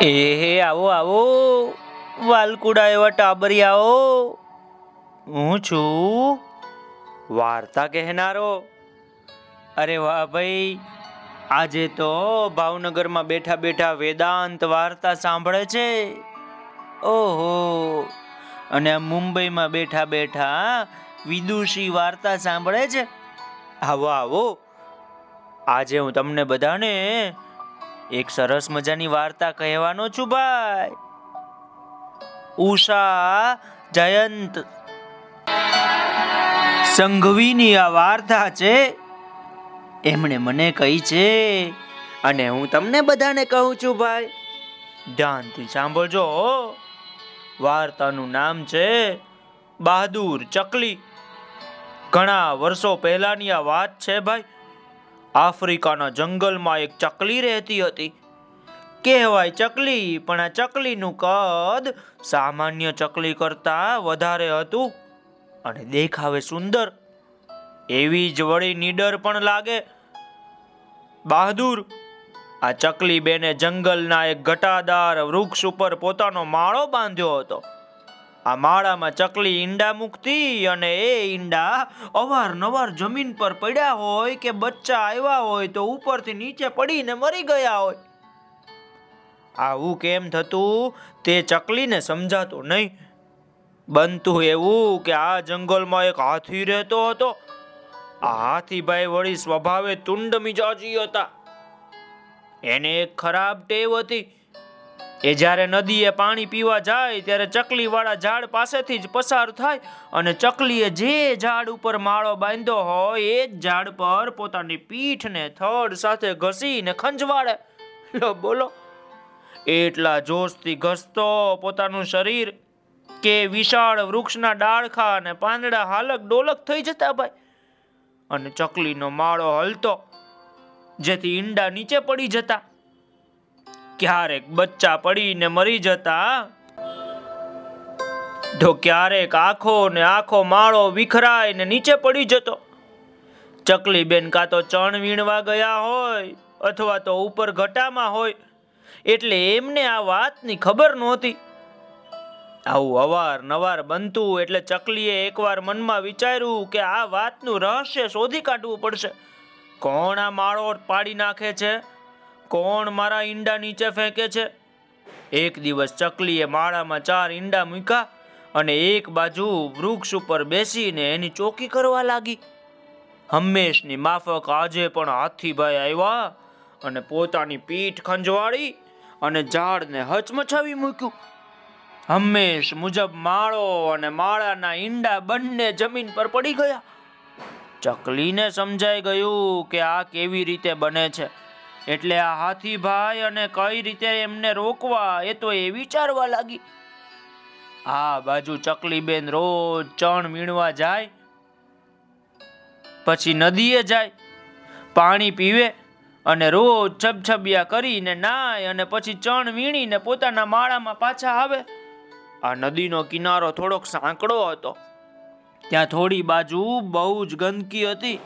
એ આવો આવો. વાલકુડા એવા ટાબરિયાઓ. હું છું વાર્તા કહેનારો. અરે વાહ ભાઈ, આજે તો ભાવનગરમાં બેઠા બેઠા વેદાંત વાર્તા સાંભળે છે. ઓહો. અને મુંબઈમાં બેઠા બેઠા વિદુષી વાર્તા સાંભળે છે. આવો આવો. આજે હું તમને બધાને એક સરસ મજાની વાર્તા કહેવાનો છું ભાઈ. ઉષા જયંત. સંઘવીની આ વાર્તા છે, એમણે મને કહી છે, અને હું તમને બધાને કહું છું ભાઈ. ધ્યાનથી સાંભળજો. વાર્તાનું નામ છે, બહાદુર ચકલી. ઘણા વર્ષો પહેલાની આ વાત છે ભાઈ. આફ્રિકાના જંગલમાં એક ચકલી રહેતી હતી. કહેવાય ચકલી, પણ આ ચકલીનું કદ સામાન્ય ચકલી કરતા વધારે હતું અને દેખાવે સુંદર. એવી જ વળી નીડર પણ લાગે. બહાદુર, આ ચકલી બેને જંગલના એક ઘટાદાર વૃક્ષ ઉપર પોતાનો માળો બાંધ્યો હતો. આ માળામાં ચકલી ઈંડા મૂકતી અને એ ઈંડા અવારનવાર જમીન પર પડ્યા હોય કે બચ્ચા આવ્યા હોય તો ઉપરથી નીચે પડીને મરી ગયા હોય. આવું કેમ થતું? તે ચકલીને સમજાતું નહીં. બનતું એવું કે આ જંગલમાં એક હાથી રહેતો હતો. આ હાથીભાઈ વળી સ્વભાવે તુંડ મિજાજી હતા. એને એક ખરાબ ટેવ હતી. એ જ્યારે નદીએ પાણી પીવા જાય, ત્યારે ચકલીવાળા ઝાડ પાસેથી જ પસાર થાય અને ચકલીએ જે ઝાડ ઉપર માળો બાંધ્યો હોય, એ જ ઝાડ પર પોતાની પીઠને થડ સાથે ઘસીને ખંજવાળે. લો, બોલો. એટલા જોશથી ઘસતો પોતાનું શરીર કે વિશાળ વૃક્ષના ડાળખા અને પાંદડા હાલક ડોલક થઈ જતા ભાઈ. અને ચકલીનો માળો હલતો, જેથી ઈંડા નીચે પડી જતા. ક્યારેક બચ્ચા પડીને મરી જતા? તો ક્યારેક આખો ને આખો માળો વિખરાય ને નીચે પડી જતો. ચકલી બેન કાં તો ચણ વીણવા ગયા હોય અથવા તો ઉપર ઘટામાં હોય, એટલે એમને આ વાતની ખબર નહોતી. આવું અવાર નવાર બનતું એટલે ચકલીએ એકવાર મનમાં વિચાર્યું કે આ વાતનું રહસ્ય શોધી કાઢવું પડશે. કોણ આ માળો પાડી નાખે છે? કોણ મારા ઈંડા નીચે ફેંકે છે? એક દિવસ ચકલીએ માળામાં ચાર ઈંડા મૂક્યા અને એક બાજુ વૃક્ષ ઉપર બેસીને એની ચોકી કરવા લાગી. હંમેશની માફક આજે પણ હાથીભાઈ આવ્યા અને પોતાની પીઠ ખંજવાળી અને ઝાડને હચમચાવી મૂક્યું. હંમેશ મુજબ માળો અને માળાના ઈંડા બંને જમીન પર પડી ગયા. ચકલીને સમજાઈ ગયું કે આ કેવી રીતે બને છે. એટલે આ હાથીભાઈ અને કઈ રીતે એમને રોકવા એ તો એ વિચારવા લાગી. આ બાજુ ચકલીબેન રોજ ચણ વીણવા જાય, પછી નદીએ જાય, પાણી પીવે અને રોજ છબછબિયા કરીને નાય અને પછી ચણ વીણીને પોતાના માળામાં પાછા આવે. આ નદીનો કિનારો થોડોક સાંકડો હતો. ત્યાં થોડી બાજુ બહુ જ ગંદકી હતી.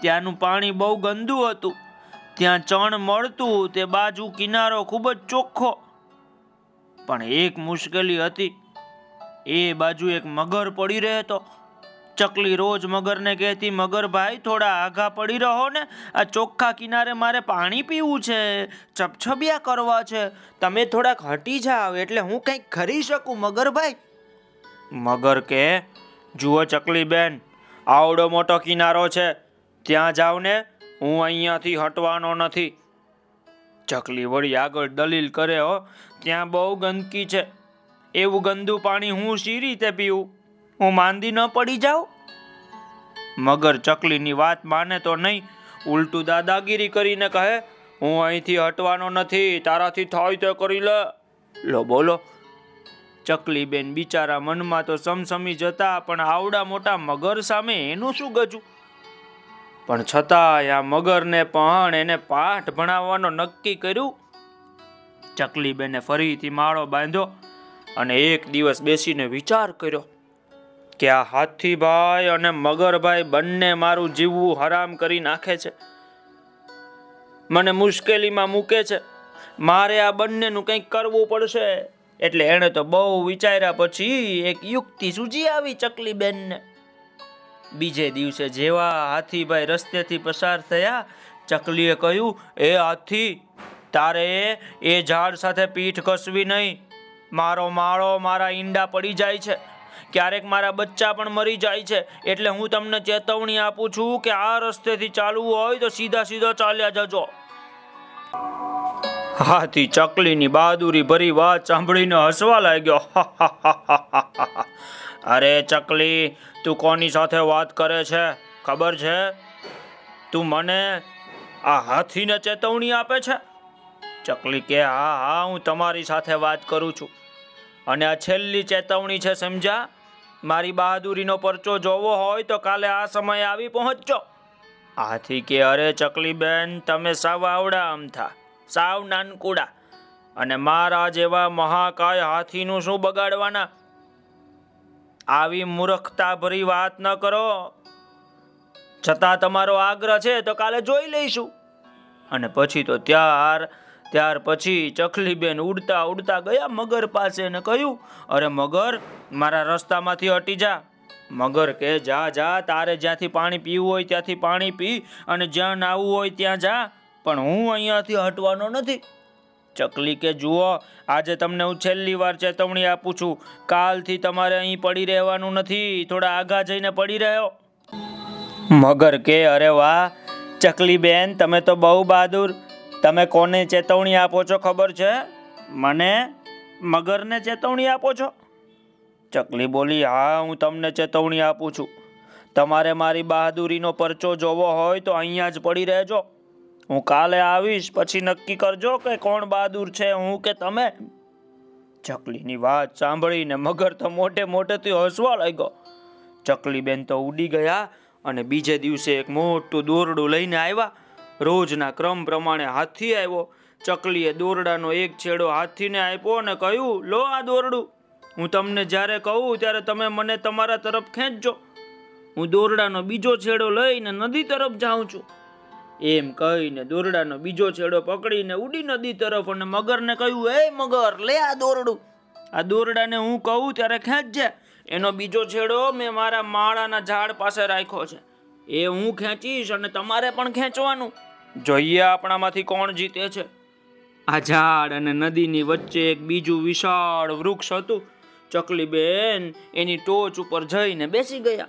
ત્યાંનું પાણી બહુ ગંદુ હતું. ત્યાં ચણ મળતું, તે બાજુ કિનારો ખૂબ જ ચોખ્ખો. પણ એક મુશ્કેલી હતી. એ બાજુ એક મગર પડી રહેતો. ચકલી રોજ મગરને કહેતી, મગર ભાઈ, થોડા આઘા પડી રહો ને. આ ચોખ્ખા કિનારે મારે પાણી પીવું છે. ચપછબિયા કરવા છે. તમે થોડાક હટી જાઓ, એટલે હું કંઈક કરી શકું મગરભાઈ મગર કે જુઓ ચકલી બેન આવડો મોટો કિનારો છે. ત્યાં જાઓ ને હું અહીંયાથી હટવાનો નથી. ચકલી વળી આગળ દલીલ કરે, હો, ત્યાં બહુ ગંદકી છે. એવું ગંદુ પાણી હું શી રીતે પીવું? હું માંદી ન પડી જાઉં? મગર ચકલીની વાત માને તો નહીં. ઉલટું દાદાગીરી કરીને કહે, હું અહીંથી હટવાનો નથી. તારાથી થાય તો કરી લે. લો, બોલો. ચકલી બેન બિચારા મનમાં તો સમસમી જતા, પણ આવડા મોટા મગર સામે એનું શું ગજું? પણ છતાંય આ મગરને પણ એને પાઠ ભણાવવાનો નક્કી કર્યું. ચકલીબેને ફરીથી માળો બાંધ્યો અને એક દિવસ બેસીને વિચાર કર્યો કે આ હાથીભાઈ અને મગરભાઈ બંને મારું જીવવું હરામ કરી નાખે છે. મને મુશ્કેલીમાં મૂકે છે. મારે આ બંનેનું કંઈક કરવું પડશે. એટલે એણે તો બહુ વિચાર્યા પછી એક યુક્તિ સૂજી આવી ચકલી બેનને બીજે દિવસે જેવા હાથીભાઈ રસ્તેથી પસાર થયા, ચકલીએ કહ્યું, એ હાથી, તારે એ ઝાડ સાથે પીઠ કસવી નહીં. મારો માળો મારા ઈંડા પડી જાય છે. ક્યારેક મારા બચ્ચા પણ મરી જાય છે. એટલે હું તમને ચેતવણી આપું છું કે આ રસ્તેથી ચાલવું હોય તો સીધા સીધા ચાલ્યા જજો. હાથી ચકલીની બહાદુરી ભરી વાત સાંભળીને હસવા લાગ્યો. અરે ચકલી, તું કોની સાથે વાત કરે છે? ખબર છે? તું મને આ હાથીને ચેતવણી આપે છે? ચકલી કે, હા હા, હું તમારી સાથે વાત કરું છું. અને આ છેલ્લી ચેતવણી છે સમજ્યા મારી બહાદુરીનો પરચો જોવો હોય તો કાલે આ સમયે આવી પહોંચજો. હાથી કે, અરે ચકલી બેન તમે સાવ આવડા અમથા સાવ નાનકુડા. અને મારા જેવા મહાકાય હાથીનું શું બગાડવાના? આવી મૂર્ખતા ભરી વાત ન કરો. છતાં તમારો આગ્રહ છે તો કાલે જોઈ લઈશું. અને પછી તો ત્યાર ત્યાર પછી ચકલીબેન ઉડતા ઉડતા ગયા મગર પાસે ને કહ્યું, અરે મગર, મારા રસ્તામાંથી હટી જા. મગર કે, જા જા, તારે જ્યાંથી પાણી પીવું હોય ત્યાંથી પાણી પી અને જ્યાં નાવું હોય ત્યાં જા. પણ હું અહીંયાથી હટવાનો નથી. ચકલી કે, જુઓ, આજે તમને હું છેલ્લી વાર ચેતવણી આપું છું. કાલથી તમારે અહીં પડી રહેવાનું નથી. થોડા આગા જઈને પડી રહ્યો. મગર કે, અરે વાહ, ચકલી બેન, તમે તો બહુ બહાદુર. તમે કોને ચેતવણી આપો છો ખબર છે? મને મગરને ચેતવણી આપો છો? ચકલી બોલી, હા, હું તમને ચેતવણી આપું છું. તમારે મારી બહાદુરીનો પરચો જોવો હોય તો અહીંયા જ પડી રહેજો. હું કાલે આવીશ, પછી નક્કી કરજો કે કોણ બહાદુર છે, હું કે તમે. ચકલીની વાત સાંભળીને મગર તો મોટે મોટેથી હસવા લાગ્યો. ચકલી બેન તો ઉડી ગયા અને બીજે દિવસે એક મોટું દોરડું લઈને આવ્યા. રોજના ક્રમ પ્રમાણે હાથી આવ્યો. ચકલીએ દોરડાનો એક છેડો હાથીને આપ્યો અને કહ્યું, લો આ દોરડું. હું તમને જ્યારે કહું ત્યારે તમે મને તમારા તરફ ખેંચજો. હું દોરડાનો બીજો છેડો લઈને નદી તરફ જાઉં છું. એમ કહીને દોરડાનો બીજો છેડો પકડીને ઉડી નદી તરફ અને મગરને કહ્યું એ મગર, લે આ દોરડું. આ દોરડાને હું કહું ત્યારે ખેંચજે. એનો બીજો છેડો મેં મારા માળાના ઝાડ પાસે રાખ્યો છે. એ હું ખેંચીશ અને તમારે પણ ખેંચવાનું. જોઈએ આપણામાંથી કોણ જીતે છે. આ ઝાડ અને નદીની વચ્ચે એક બીજું વિશાળ વૃક્ષ હતું. ચકલી બેન એની ટોચ ઉપર જઈને બેસી ગયા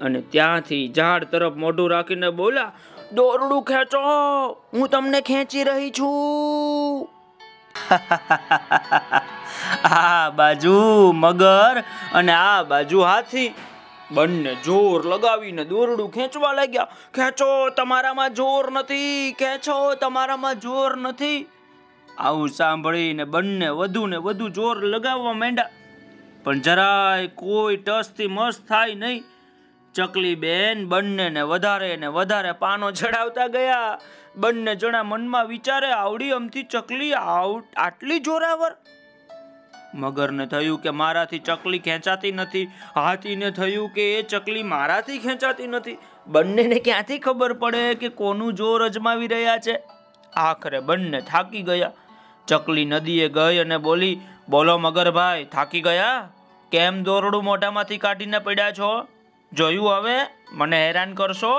અને ત્યાંથી ઝાડ તરફ મોઢું રાખીને બોલ્યા દોરડું ખેંચો. હું તમને ખેંચી રહી છું. આ બાજુ મગર અને આ બાજુ હાથી બંને જોર લગાવીને દોરડું ખેંચવા લાગ્યા. ખેંચો, તમારામાં જોર નથી. ખેંચો, તમારામાં જોર નથી. આવું સાંભળીને બંને વધુ ને વધુ જોર લગાવવા માંડ્યા. પણ જરાય કોઈ ટસથી મસ્ત થાય નહીં. ચકલી બેન બંનેને વધારે ને વધારે પાનો ચડાવતા ગયા. બંને જણા મનમાં વિચારે, આવડી અમથી ચકલી આટલી જોરાવર? મગરને થયું કે, મારાથી ચકલી ખેંચાતી નથી, હાથીને થયું કે, એ ચકલી મારાથી ખેંચાતી નથી. બંનેને ક્યાંથી ખબર પડે કે કોનું જોર અજમાવી રહ્યા છે? આખરે બંને થાકી ગયા. ચકલી નદીએ ગઈ અને બોલી, બોલો મગરભાઈ, થાકી ગયા? કેમ દોરડું મોઢામાંથી કાઢીને પડ્યા છો? જોયું હવે? મને હેરાન કરશો?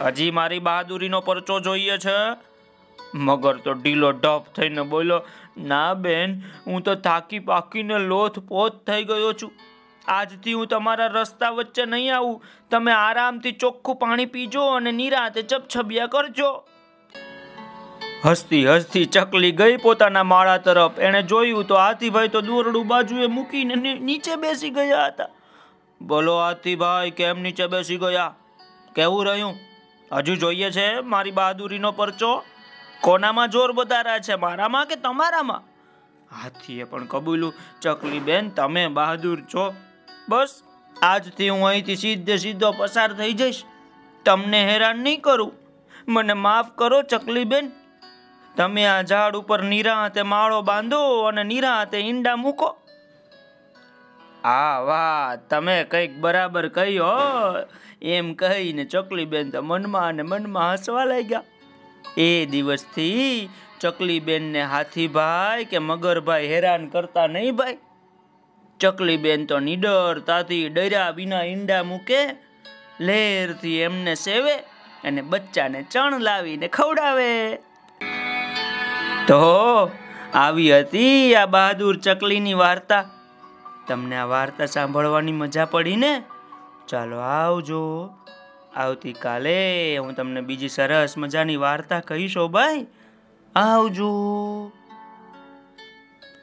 હજી મારી બહાદુરીનો પરચો જોઈએ છે. મગર તો ઢીલો ઢપ થઈને બોલ્યો, ના બેન, હું તો થાકી પાકીને લોથ પોથ થઈ ગયો છું. આજથી હું તમારા રસ્તા વચ્ચે નહીં આવું. તમે આરામથી ચોખ્ખું પાણી પીજો અને નિરાતે ચપછબિયા કરજો. હસતી હસતી ચકલી ગઈ પોતાના માળા તરફ. એણે જોયું તો હાથીભાઈ તો દોરડું બાજુએ મૂકીને નીચે બેસી ગયા હતા. બોલો હાથીભાઈ કેમ નીચે બેસી ગયા? કેવું રહ્યું? હજુ જોઈએ છે મારી બહાદુરીનો પરચો? કોનામાં જોર વધારા છે, મારામાં કે તમારામાં? હાથીએ પણ કબૂલું ચકલી બેન તમે બહાદુર છો. બસ, આજથી હું અહીંથી સીધે સીધો પસાર થઈ જઈશ. તમને હેરાન નહીં કરું. મને માફ કરો ચકલી બેન તમે આ ઝાડ ઉપર નિરાંતે માળો બાંધો અને નિરાંતે ઈંડા મૂકો. આ વાહ, તમે કંઈક બરાબર કહ્યું એમ કહીને ચકલી બેન તો મનમાં અને મનમાં હસવા લાગ્યા. એ દિવસથી ચકલીબેનને હાથીભાઈ કે મગરભાઈ હેરાન કરતા નહીં ભાઈ. ચકલીબેન તો નિડરતાથી ડર્યા વિના ઈંડા મૂકે લેરથી એમને સેવે અને બચ્ચાને ચણ લાવીને ખવડાવે. તો આવી હતી આ બહાદુર ચકલીની વાર્તા. તમને આ વાર્તા સાંભળવાની મજા પડી ને? ચાલો આવજો. આવતીકાલે હું તમને બીજી સરસ મજાની વાર્તા કહીશો, ભાઈ. આવજો.